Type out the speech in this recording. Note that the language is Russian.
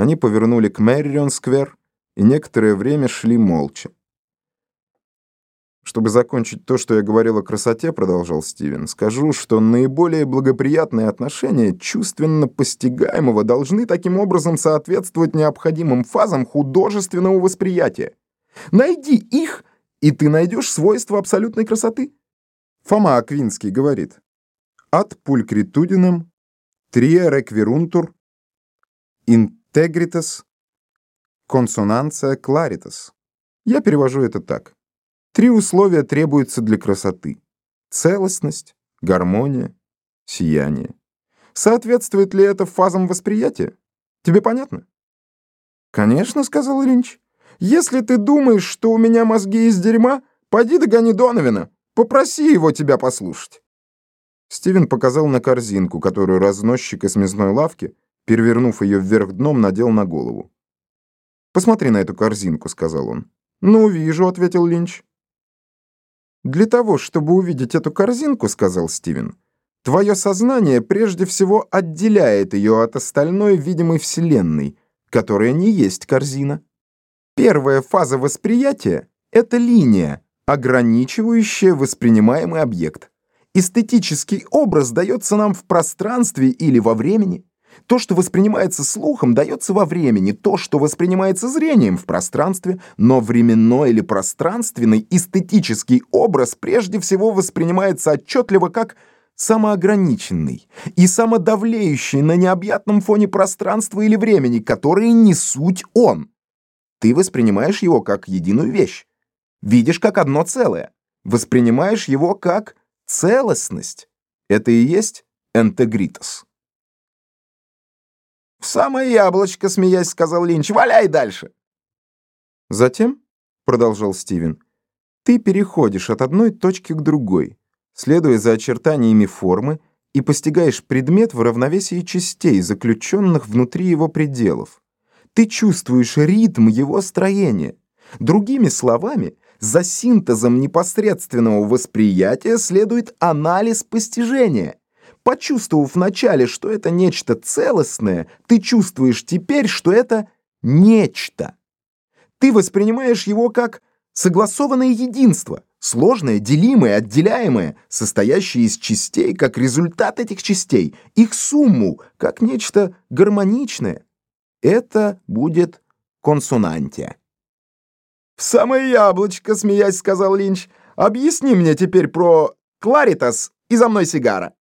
Они повернули к Мэрион-сквер и некоторое время шли молча. Чтобы закончить то, что я говорил о красоте, продолжал Стивен, скажу, что наиболее благоприятные отношения чувственно постигаемого должны таким образом соответствовать необходимым фазам художественного восприятия. Найди их, и ты найдешь свойства абсолютной красоты. Фома Аквинский говорит, «От пулькритудином трия реквирунтур интегритас консонанция кларитас». Я перевожу это так. Три условия требуются для красоты. Целостность, гармония, сияние. Соответствует ли это фазам восприятия? Тебе понятно? Конечно, сказал Линч. Если ты думаешь, что у меня мозги из дерьма, пойди догони Доновина. Попроси его тебя послушать. Стивен показал на корзинку, которую разносчик из мясной лавки, перевернув ее вверх дном, надел на голову. «Посмотри на эту корзинку», — сказал он. «Ну, вижу», — ответил Линч. «Для того, чтобы увидеть эту корзинку, — сказал Стивен, — твое сознание прежде всего отделяет ее от остальной видимой вселенной, которая не есть корзина. Первая фаза восприятия — это линия, ограничивающая воспринимаемый объект. Эстетический образ дается нам в пространстве или во времени. То, что воспринимается слухом, дается во времени, то, что воспринимается зрением в пространстве, но временной или пространственный эстетический образ прежде всего воспринимается отчетливо как самоограниченный и самодавлеющий на необъятном фоне пространства или времени, которые не суть он. Ты воспринимаешь его как единую вещь, видишь как одно целое, воспринимаешь его как целостность. Это и есть энтегритос. «В самое яблочко», — смеясь, сказал Линч. «Валяй дальше». «Затем», — продолжал Стивен, — «ты переходишь от одной точки к другой, следуя за очертаниями формы, и постигаешь предмет в равновесии частей, заключенных внутри его пределов. Ты чувствуешь ритм его строения. Другими словами, за синтезом непосредственного восприятия следует анализ постижения. Почувствовав вначале, что это нечто целостное, ты чувствуешь теперь, что это нечто. Ты воспринимаешь его как согласованное единство, сложное, делимое, отделяемое, состоящее из частей как результат этих частей, их сумму как нечто гармоничное. Это будет консонантия. «В самое яблочко», — смеясь, сказал Линч. «Объясни мне теперь про Кларитас и за мной сигара».